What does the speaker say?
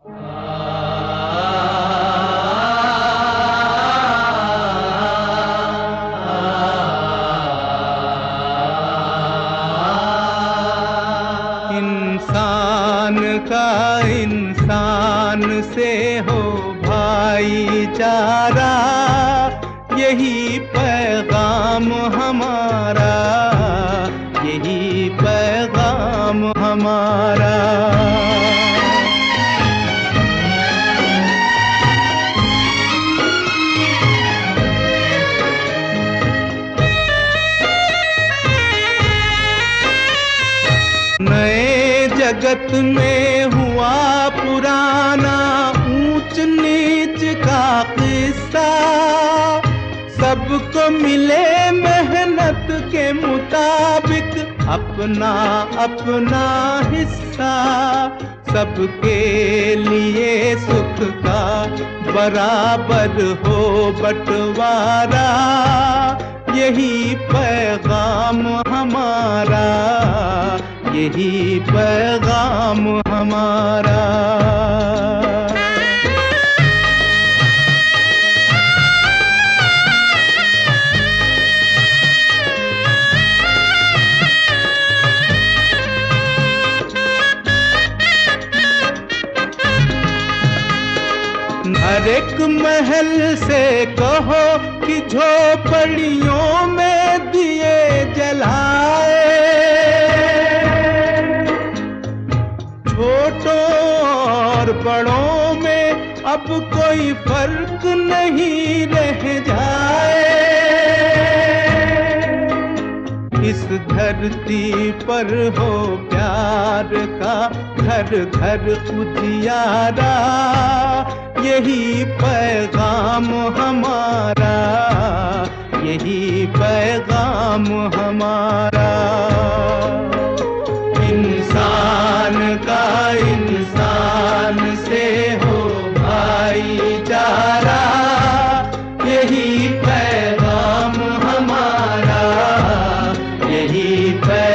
इंसान का इंसान से हो भाईचारा यही पैगाम हमारा यही पैगाम हमारा। जगत में हुआ पुराना ऊंच नीच का किस्सा। सबको मिले मेहनत के मुताबिक अपना अपना हिस्सा। सबके लिए सुख का बराबर हो बंटवारा। यही पैगाम यही पैगाम हमारा। हर एक महल से कहो कि झोपड़ियों में दिए जलाए। बड़ों में अब कोई फ़र्क नहीं रह जाए। इस धरती पर हो प्यार का घर घर उजियारा, यही पैगाम हमारा, यही पैगाम हमारा। गीत